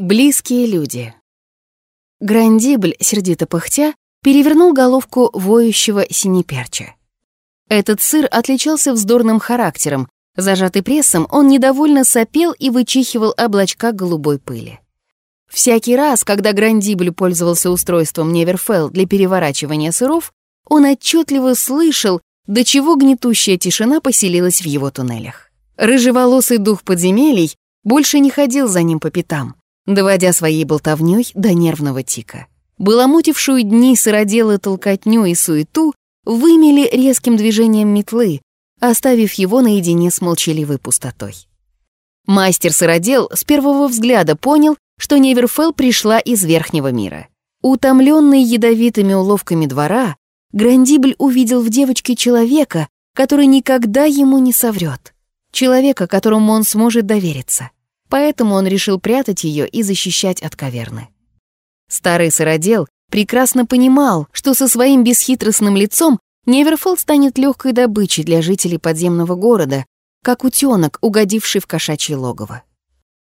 Близкие люди. Грандибль, сердито пыхтя, перевернул головку воющего синеперча. Этот сыр отличался вздорным характером. Зажатый прессом, он недовольно сопел и вычихивал облачка голубой пыли. Всякий раз, когда Грандибль пользовался устройством Неверфелл для переворачивания сыров, он отчетливо слышал, до чего гнетущая тишина поселилась в его туннелях. Рыжеволосый дух подземелий больше не ходил за ним по пятам, доводя своей болтовнёй до нервного тика. Баламутившую дни сыроделы толкотню и суету вымели резким движением метлы, оставив его наедине с молчаливой пустотой. Мастер-сыродел с первого взгляда понял, что Неверфелл пришла из верхнего мира. Утомленный ядовитыми уловками двора, Грандибль увидел в девочке человека, который никогда ему не соврет. Человека, которому он сможет довериться. Поэтому он решил прятать ее и защищать от каверны. Старый сыродел прекрасно понимал, что со своим бесхитростным лицом Неверфелл станет легкой добычей для жителей подземного города, как утенок, угодивший в кошачье логово.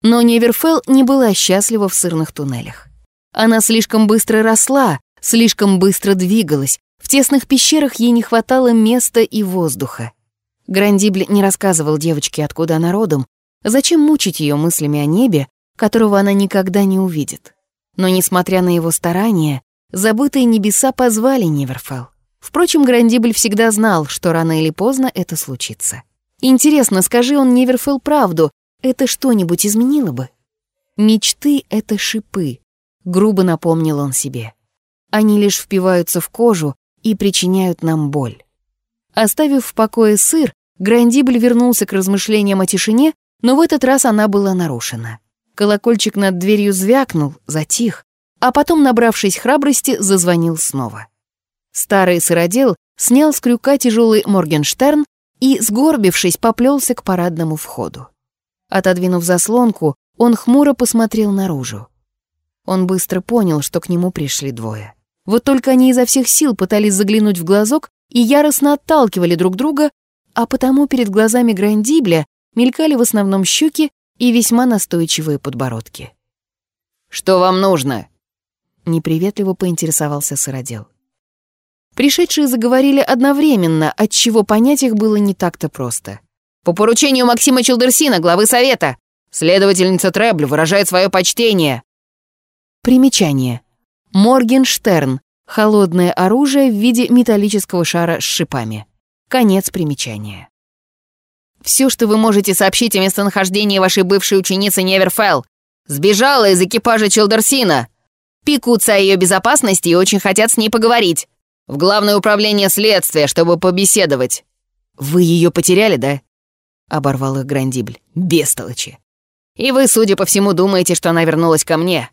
Но Неверфелл не была счастлива в сырных туннелях. Она слишком быстро росла, слишком быстро двигалась, в тесных пещерах ей не хватало места и воздуха. Грандибль не рассказывал девочке, откуда она родом, зачем мучить ее мыслями о небе, которого она никогда не увидит. Но, несмотря на его старания, забытые небеса позвали Неверфелл. Впрочем, Грандибль всегда знал, что рано или поздно это случится. Интересно, скажи он Неверфелл правду, это что-нибудь изменило бы? Мечты — это шипы, грубо напомнил он себе. Они лишь впиваются в кожу и причиняют нам боль. Оставив в покое сыр, Грандибль вернулся к размышлениям о тишине, но в этот раз она была нарушена. Колокольчик над дверью звякнул, затих, а потом, набравшись храбрости, зазвонил снова. Старый сыродел снял с крюка тяжелый Моргенштерн и, сгорбившись, поплелся к парадному входу. Отодвинув заслонку, он хмуро посмотрел наружу. Он быстро понял, что к нему пришли двое. Вот только они изо всех сил пытались заглянуть в глазок и яростно отталкивали друг друга, а потому перед глазами Грандибля мелькали в основном щеки и весьма настойчивые подбородки. «Что вам нужно?» Неприветливо поинтересовался сыродел. Пришедшие заговорили одновременно, отчего понять их было не так-то просто. По поручению Максима Челдерсина, главы совета, следовательница Требль выражает свое почтение. Примечание. Моргенштерн. Холодное оружие в виде металлического шара с шипами. Конец примечания. Все, что вы можете сообщить о местонахождении вашей бывшей ученицы Неверфелл. Сбежала из экипажа Челдерсина. Пекутся о ее безопасности и очень хотят с ней поговорить. В главное управление следствия, чтобы побеседовать. Вы ее потеряли, да? — оборвал их Грандибль. «Бестолочи!» «И вы, судя по всему, думаете, что она вернулась ко мне.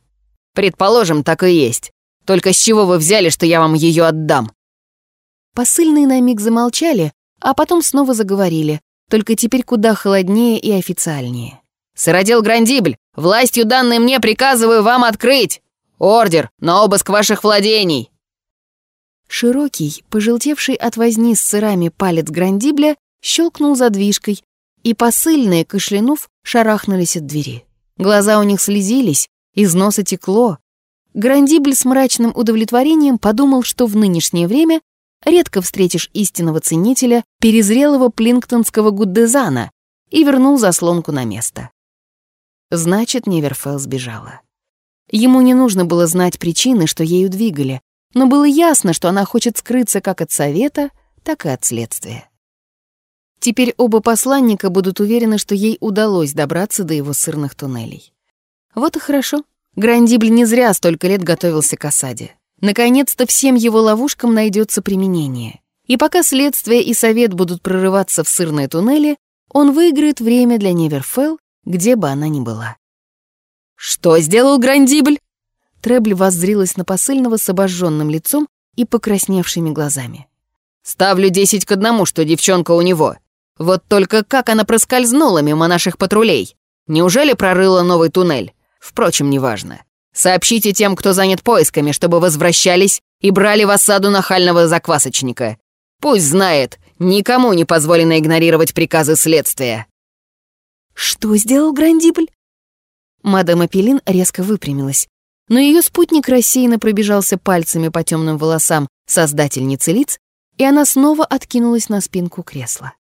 Предположим, так и есть. Только с чего вы взяли, что я вам ее отдам?» Посыльные на миг замолчали, а потом снова заговорили, только теперь куда холоднее и официальнее. «Сыродел Грандибль, властью данной мне приказываю вам открыть! Ордер на обыск ваших владений!» Широкий, пожелтевший от возни с сырами палец Грандибля щелкнул задвижкой, и посыльные, кашлянув, шарахнулись от двери. Глаза у них слезились, из носа текло. Грандибль с мрачным удовлетворением подумал, что в нынешнее время редко встретишь истинного ценителя перезрелого плинктонского гуддезана и вернул заслонку на место. Значит, Неверфелл сбежала. Ему не нужно было знать причины, что ею двигали, но было ясно, что она хочет скрыться как от совета, так и от следствия. Теперь оба посланника будут уверены, что ей удалось добраться до его сырных туннелей. Вот и хорошо. Грандибль не зря столько лет готовился к осаде. Наконец-то всем его ловушкам найдется применение. И пока следствие и совет будут прорываться в сырные туннели, он выиграет время для Неверфелл, где бы она ни была. «Что сделал Грандибль?» Требль воззрилась на посыльного с обожженным лицом и покрасневшими глазами. «Ставлю десять к одному, что девчонка у него. Вот только как она проскользнула мимо наших патрулей? Неужели прорыла новый туннель? Впрочем, неважно. Сообщите тем, кто занят поисками, чтобы возвращались и брали в осаду нахального заквасочника. Пусть знает, никому не позволено игнорировать приказы следствия». «Что сделал Грандибль?» Мадам Апеллин резко выпрямилась, но ее спутник рассеянно пробежался пальцами по темным волосам создательницы лиц, и она снова откинулась на спинку кресла.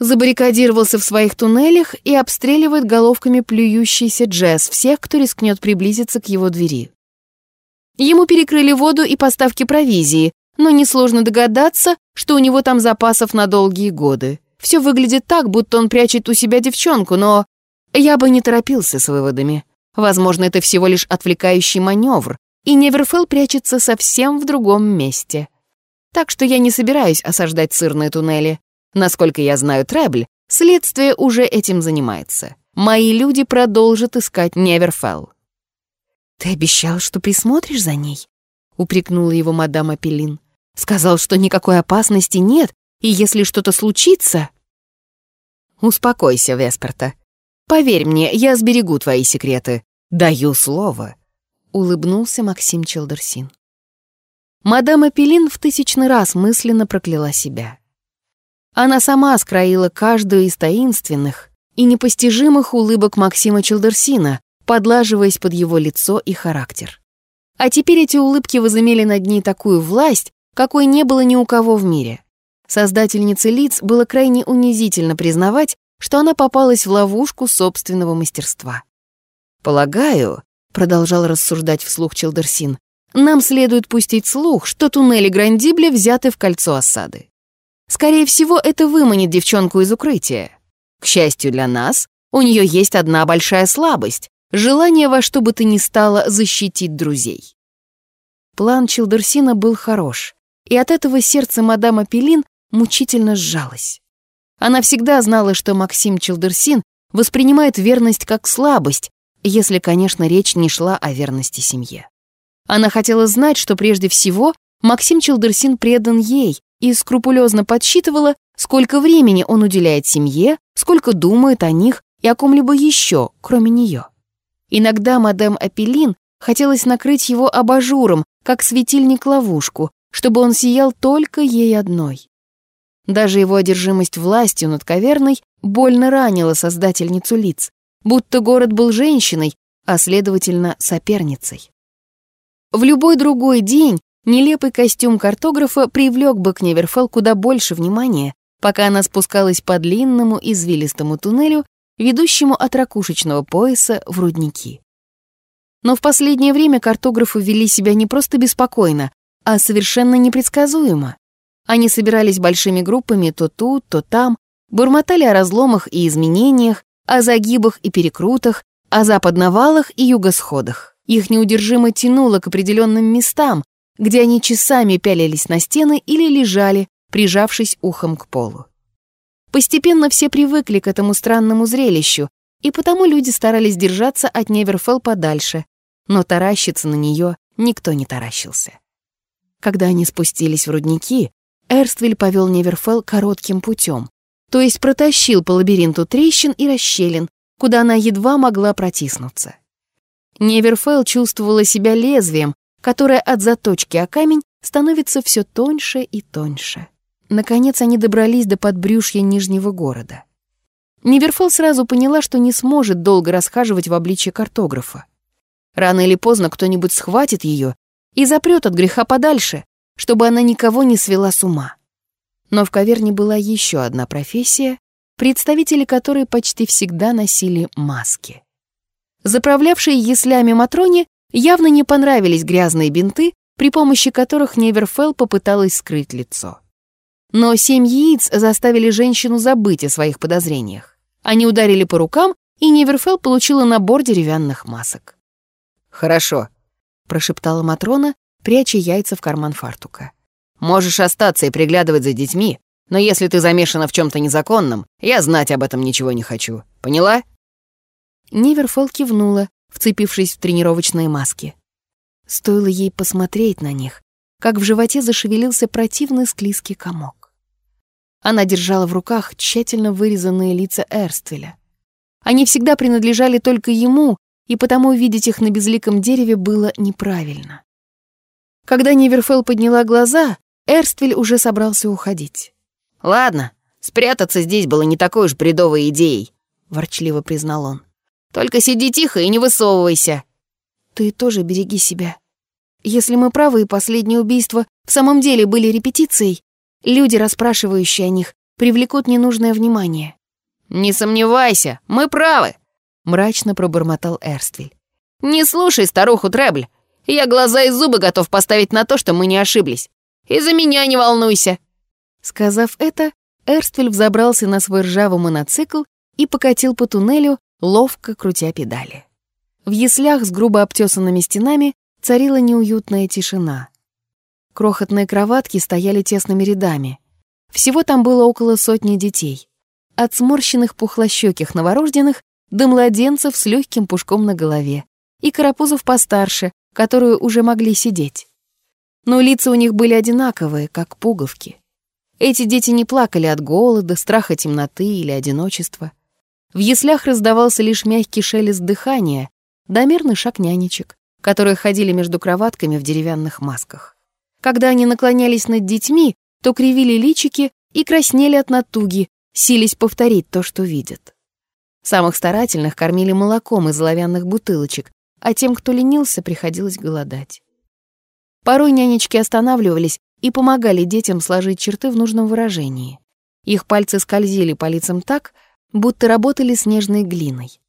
Забаррикадировался в своих туннелях и обстреливает головками плюющийся Джесс всех, кто рискнет приблизиться к его двери. Ему перекрыли воду и поставки провизии, но несложно догадаться, что у него там запасов на долгие годы. Все выглядит так, будто он прячет у себя девчонку, но я бы не торопился с выводами. Возможно, это всего лишь отвлекающий маневр, и Неверфелл прячется совсем в другом месте. Так что я не собираюсь осаждать сырные туннели. Насколько я знаю Требль, следствие уже этим занимается. Мои люди продолжат искать Неверфелл. «Ты обещал, что присмотришь за ней?» — упрекнула его мадам Апеллин. «Сказал, что никакой опасности нет, и если что-то случится...» «Успокойся, Весперта. Поверь мне, я сберегу твои секреты. Даю слово», — улыбнулся Максим Челдерсин. Мадам Апеллин в тысячный раз мысленно прокляла себя. Она сама скроила каждую из таинственных и непостижимых улыбок Максима Челдерсина, подлаживаясь под его лицо и характер. А теперь эти улыбки возымели над ней такую власть, какой не было ни у кого в мире. Создательнице лиц было крайне унизительно признавать, что она попалась в ловушку собственного мастерства. «Полагаю», — продолжал рассуждать вслух Челдерсин, «нам следует пустить слух, что туннели Грандибля взяты в кольцо осады. Скорее всего, это выманит девчонку из укрытия. К счастью для нас, у нее есть одна большая слабость Желание во что бы то ни стало защитить друзей. План Чилдерсина был хорош, и от этого сердце мадам Апеллин мучительно сжалось. Она всегда знала, что Максим Чилдерсин воспринимает верность как слабость, если, конечно, речь не шла о верности семье. Она хотела знать, что прежде всего Максим Чилдерсин предан ей и скрупулезно подсчитывала, сколько времени он уделяет семье, сколько думает о них и о ком-либо еще, кроме нее. Иногда мадам Апеллин хотелось накрыть его абажуром, как светильник-ловушку, чтобы он сиял только ей одной. Даже его одержимость властью над каверной больно ранила создательницу лиц, будто город был женщиной, а, следовательно, соперницей. В любой другой день нелепый костюм картографа привлек бы к Неверфелл куда больше внимания, пока она спускалась по длинному извилистому туннелю ведущему от ракушечного пояса в рудники. Но в последнее время картографы вели себя не просто беспокойно, а совершенно непредсказуемо. Они собирались большими группами то тут, то там, бурмотали о разломах и изменениях, о загибах и перекрутах, о западновалах и югосходах. Их неудержимо тянуло к определенным местам, где они часами пялились на стены или лежали, прижавшись ухом к полу. Постепенно все привыкли к этому странному зрелищу, и потому люди старались держаться от Неверфелл подальше, но таращиться на нее никто не таращился. Когда они спустились в рудники, Эрствель повел Неверфелл коротким путем, то есть протащил по лабиринту трещин и расщелин, куда она едва могла протиснуться. Неверфелл чувствовала себя лезвием, которое от заточки о камень становится все тоньше и тоньше. Наконец они добрались до подбрюшья Нижнего города. Неверфелл сразу поняла, что не сможет долго расхаживать в обличье картографа. Рано или поздно кто-нибудь схватит ее и запрет от греха подальше, чтобы она никого не свела с ума. Но в каверне была еще одна профессия, представители которой почти всегда носили маски. Заправлявшей яслями Матроне явно не понравились грязные бинты, при помощи которых Неверфелл попыталась скрыть лицо. Но семь яиц заставили женщину забыть о своих подозрениях. Они ударили по рукам, и Неверфелл получила набор деревянных масок. «Хорошо», — прошептала Матрона, пряча яйца в карман фартука. «Можешь остаться и приглядывать за детьми, но если ты замешана в чем то незаконном, я знать об этом ничего не хочу. Поняла?» Неверфелл кивнула, вцепившись в тренировочные маски. Стоило ей посмотреть на них, как в животе зашевелился противный склизкий комок. Она держала в руках тщательно вырезанные лица Эрствеля. Они всегда принадлежали только ему, и потому видеть их на безликом дереве было неправильно. Когда Неверфелл подняла глаза, Эрствель уже собрался уходить. «Ладно, спрятаться здесь было не такой уж бредовой идеей», — ворчливо признал он. Только сиди тихо и не высовывайся». «Ты тоже береги себя. Если мы правы, и последние убийства в самом деле были репетицией, люди, расспрашивающие о них, привлекут ненужное внимание». «Не сомневайся, мы правы», — мрачно пробормотал Эрствель. «Не слушай старуху Требль. Я глаза и зубы готов поставить на то, что мы не ошиблись. И за меня не волнуйся». Сказав это, Эрствель взобрался на свой ржавый моноцикл и покатил по туннелю, ловко крутя педали. В яслях с грубо обтесанными стенами царила неуютная тишина. Крохотные кроватки стояли тесными рядами. Всего там было около сотни детей. От сморщенных пухлощеких новорожденных до младенцев с легким пушком на голове и карапузов постарше, которые уже могли сидеть. Но лица у них были одинаковые, как пуговки. Эти дети не плакали от голода, страха темноты или одиночества. В яслях раздавался лишь мягкий шелест дыхания, да мерный шаг нянечек, которые ходили между кроватками в деревянных масках. Когда они наклонялись над детьми, то кривили личики и краснели от натуги, сились повторить то, что видят. Самых старательных кормили молоком из оловянных бутылочек, а тем, кто ленился, приходилось голодать. Порой нянечки останавливались и помогали детям сложить черты в нужном выражении. Их пальцы скользили по лицам так, будто работали с нежной глиной.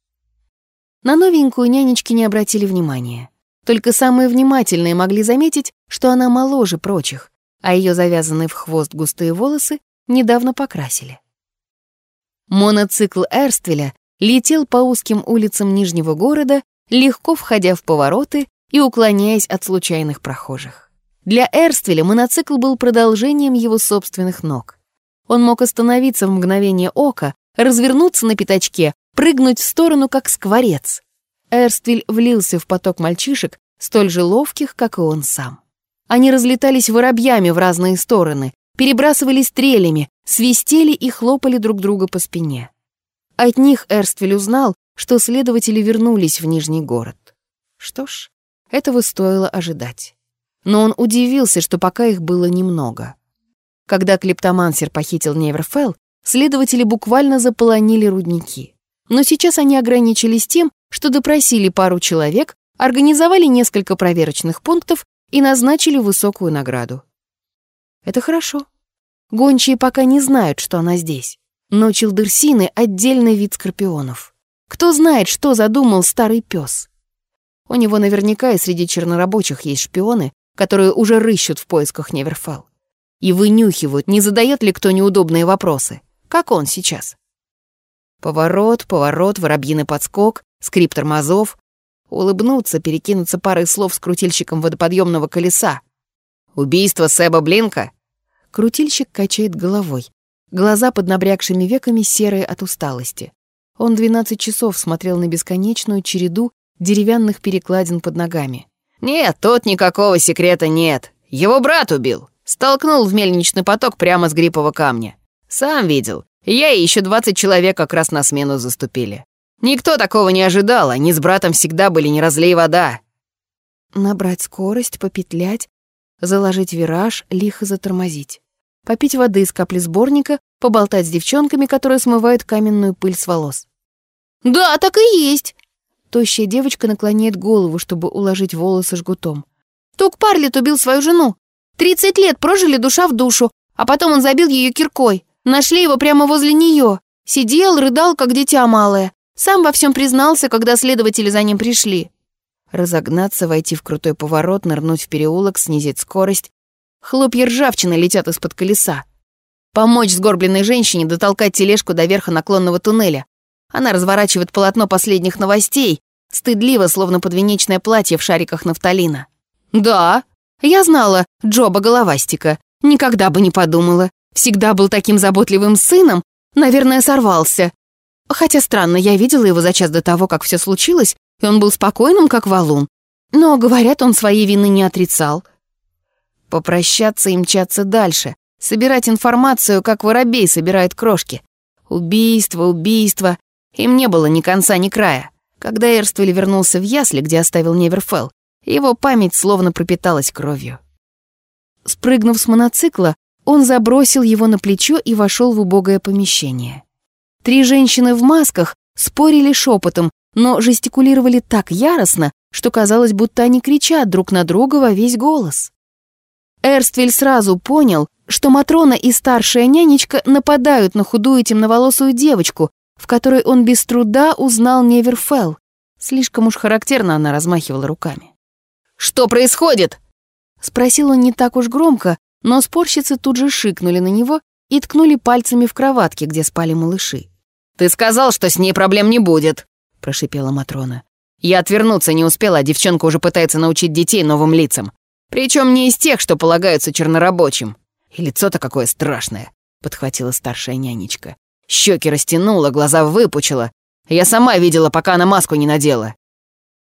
На новенькую нянечки не обратили внимания. Только самые внимательные могли заметить, что она моложе прочих, а ее завязанные в хвост густые волосы недавно покрасили. Моноцикл Эрствеля летел по узким улицам Нижнего города, легко входя в повороты и уклоняясь от случайных прохожих. Для Эрствеля моноцикл был продолжением его собственных ног. Он мог остановиться в мгновение ока, развернуться на пятачке, прыгнуть в сторону, как скворец. Эрствель влился в поток мальчишек, столь же ловких, как и он сам. Они разлетались воробьями в разные стороны, перебрасывались стрелями, свистели и хлопали друг друга по спине. От них Эрствель узнал, что следователи вернулись в Нижний город. Что ж, этого стоило ожидать но он удивился, что пока их было немного. Когда клептомансер похитил Неверфелл, следователи буквально заполонили рудники. Но сейчас они ограничились тем, что допросили пару человек, организовали несколько проверочных пунктов и назначили высокую награду. Это хорошо. Гончие пока не знают, что она здесь. Но челдерсины — отдельный вид скорпионов. Кто знает, что задумал старый пес? У него наверняка и среди чернорабочих есть шпионы, которые уже рыщут в поисках Неверфелл. И вынюхивают, не задает ли кто неудобные вопросы. Как он сейчас? Поворот, поворот, воробьиный подскок, скрип тормозов. Улыбнуться, перекинуться парой слов с крутильщиком водоподъемного колеса. Убийство Сэба Блинка? Крутильщик качает головой. Глаза под набрякшими веками серые от усталости. Он 12 часов смотрел на бесконечную череду деревянных перекладин под ногами. «Нет, тут никакого секрета нет. Его брат убил. Столкнул в мельничный поток прямо с грипового камня. Сам видел. Я и еще двадцать человек как раз на смену заступили. Никто такого не ожидал, они с братом всегда были не разлей вода». Набрать скорость, попетлять, заложить вираж, лихо затормозить. Попить воды из капли сборника, поболтать с девчонками, которые смывают каменную пыль с волос. «Да, так и есть!» Тощая девочка наклоняет голову, чтобы уложить волосы жгутом. «Тук Парлет убил свою жену. Тридцать лет прожили душа в душу, а потом он забил ее киркой. Нашли его прямо возле нее. Сидел, рыдал, как дитя малое. Сам во всем признался, когда следователи за ним пришли». Разогнаться, войти в крутой поворот, нырнуть в переулок, снизить скорость. Хлопья ржавчины летят из-под колеса. Помочь сгорбленной женщине дотолкать тележку до верха наклонного туннеля. Она разворачивает полотно последних новостей, стыдливо, словно подвенечное платье в шариках нафталина. «Да, я знала Джоба Головастика. Никогда бы не подумала. Всегда был таким заботливым сыном. Наверное, сорвался. Хотя странно, я видела его за час до того, как все случилось, и он был спокойным, как валун. Но, говорят, он своей вины не отрицал. Попрощаться и мчаться дальше. Собирать информацию, как воробей собирает крошки. Убийство, убийство. Им не было ни конца, ни края. Когда Эрствель вернулся в ясли, где оставил Неверфелл, его память словно пропиталась кровью. Спрыгнув с моноцикла, он забросил его на плечо и вошел в убогое помещение. Три женщины в масках спорили шепотом, но жестикулировали так яростно, что казалось, будто они кричат друг на друга во весь голос. Эрствель сразу понял, что Матрона и старшая нянечка нападают на худую темноволосую девочку, в которой он без труда узнал Неверфелл. Слишком уж характерно она размахивала руками. «Что происходит?» Спросил он не так уж громко, но спорщицы тут же шикнули на него и ткнули пальцами в кроватке, где спали малыши. «Ты сказал, что с ней проблем не будет», — прошипела Матрона. «Я отвернуться не успела, а девчонка уже пытается научить детей новым лицам. Причем не из тех, что полагаются чернорабочим. И лицо-то какое страшное», — подхватила старшая нянечка. Щеки растянула, глаза выпучила. Я сама видела, пока она маску не надела.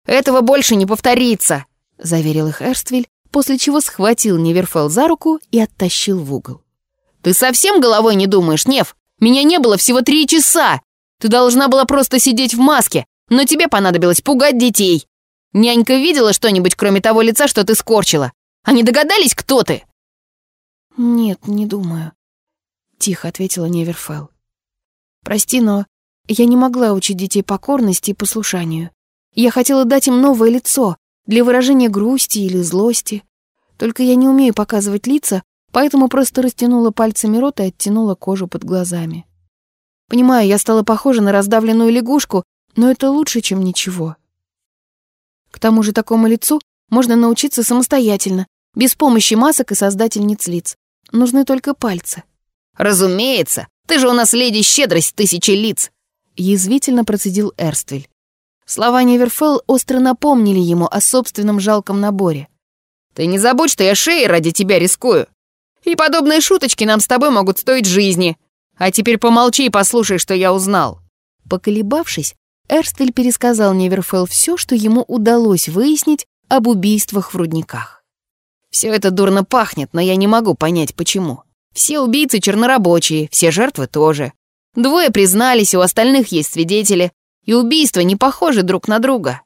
«Этого больше не повторится», — заверил их Эрствель, после чего схватил Неверфелл за руку и оттащил в угол. «Ты совсем головой не думаешь, Нев? Меня не было всего три часа! Ты должна была просто сидеть в маске, но тебе понадобилось пугать детей. Нянька видела что-нибудь, кроме того лица, что ты скорчила? Они догадались, кто ты?» «Нет, не думаю», — тихо ответила Неверфелл. «Прости, но я не могла учить детей покорности и послушанию. Я хотела дать им новое лицо для выражения грусти или злости. Только я не умею показывать лица, поэтому просто растянула пальцами рот и оттянула кожу под глазами. Понимаю, я стала похожа на раздавленную лягушку, но это лучше, чем ничего. К тому же такому лицу можно научиться самостоятельно, без помощи масок и создательниц лиц. Нужны только пальцы. «Разумеется! Ты же у нас леди щедрость тысячи лиц!» Язвительно процедил Эрствель. Слова Неверфелл остро напомнили ему о собственном жалком наборе. «Ты не забудь, что я шеей ради тебя рискую. И подобные шуточки нам с тобой могут стоить жизни. А теперь помолчи и послушай, что я узнал». Поколебавшись, Эрстель пересказал Неверфелл все, что ему удалось выяснить об убийствах в рудниках. Все это дурно пахнет, но я не могу понять, почему. Все убийцы чернорабочие, все жертвы тоже. Двое признались, у остальных есть свидетели, и убийства не похожи друг на друга.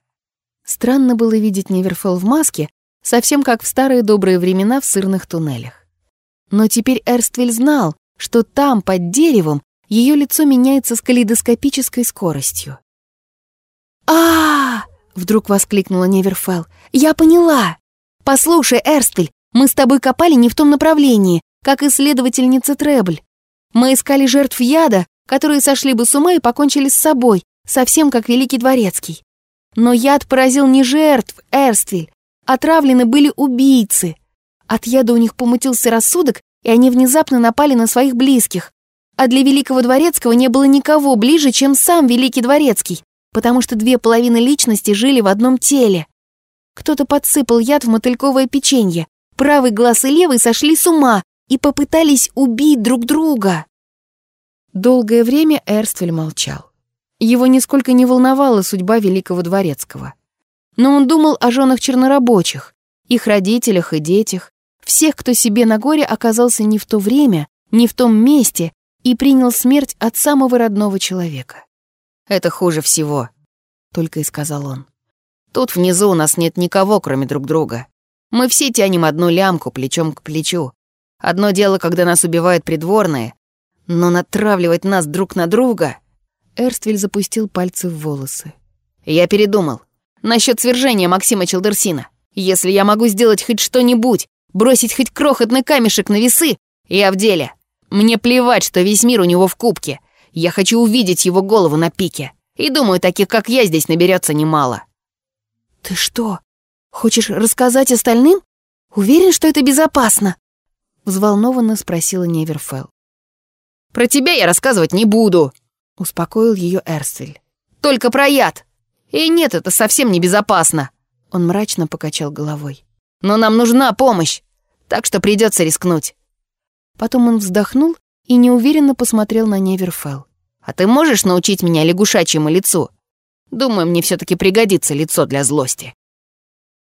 Странно было видеть Неверфелл в маске, совсем как в старые добрые времена в сырных туннелях. Но теперь Эрствель знал, что там, под деревом, ее лицо меняется с калейдоскопической скоростью. а, вдруг воскликнула Неверфелл. «Я поняла! «Послушай, Эрстель, мы с тобой копали не в том направлении, как исследовательница Требль. Мы искали жертв яда, которые сошли бы с ума и покончили с собой, совсем как Великий Дворецкий. Но яд поразил не жертв, Эрстель. Отравлены были убийцы. От яда у них помутился рассудок, и они внезапно напали на своих близких. А для Великого Дворецкого не было никого ближе, чем сам Великий Дворецкий, потому что две половины личности жили в одном теле. Кто-то подсыпал яд в мотыльковое печенье. Правый глаз и левый сошли с ума и попытались убить друг друга. Долгое время Эрствель молчал. Его нисколько не волновала судьба великого дворецкого. Но он думал о женах чернорабочих, их родителях и детях, всех, кто себе на горе оказался не в то время, не в том месте и принял смерть от самого родного человека. «Это хуже всего», — только и сказал он. Тут внизу у нас нет никого, кроме друг друга. Мы все тянем одну лямку плечом к плечу. Одно дело, когда нас убивают придворные, но натравливать нас друг на друга... Эрствель запустил пальцы в волосы. Я передумал. Насчет свержения Максима Челдерсина. Если я могу сделать хоть что-нибудь, бросить хоть крохотный камешек на весы, я в деле. Мне плевать, что весь мир у него в кубке. Я хочу увидеть его голову на пике. И думаю, таких, как я, здесь наберется немало. «Ты что, хочешь рассказать остальным? Уверен, что это безопасно?» Взволнованно спросила Неверфелл. «Про тебя я рассказывать не буду», — успокоил ее Эрсель. «Только про яд. И нет, это совсем не безопасно». Он мрачно покачал головой. «Но нам нужна помощь, так что придется рискнуть». Потом он вздохнул и неуверенно посмотрел на Неверфелл. «А ты можешь научить меня лягушачьему лицу?» Думаю, мне все-таки пригодится лицо для злости.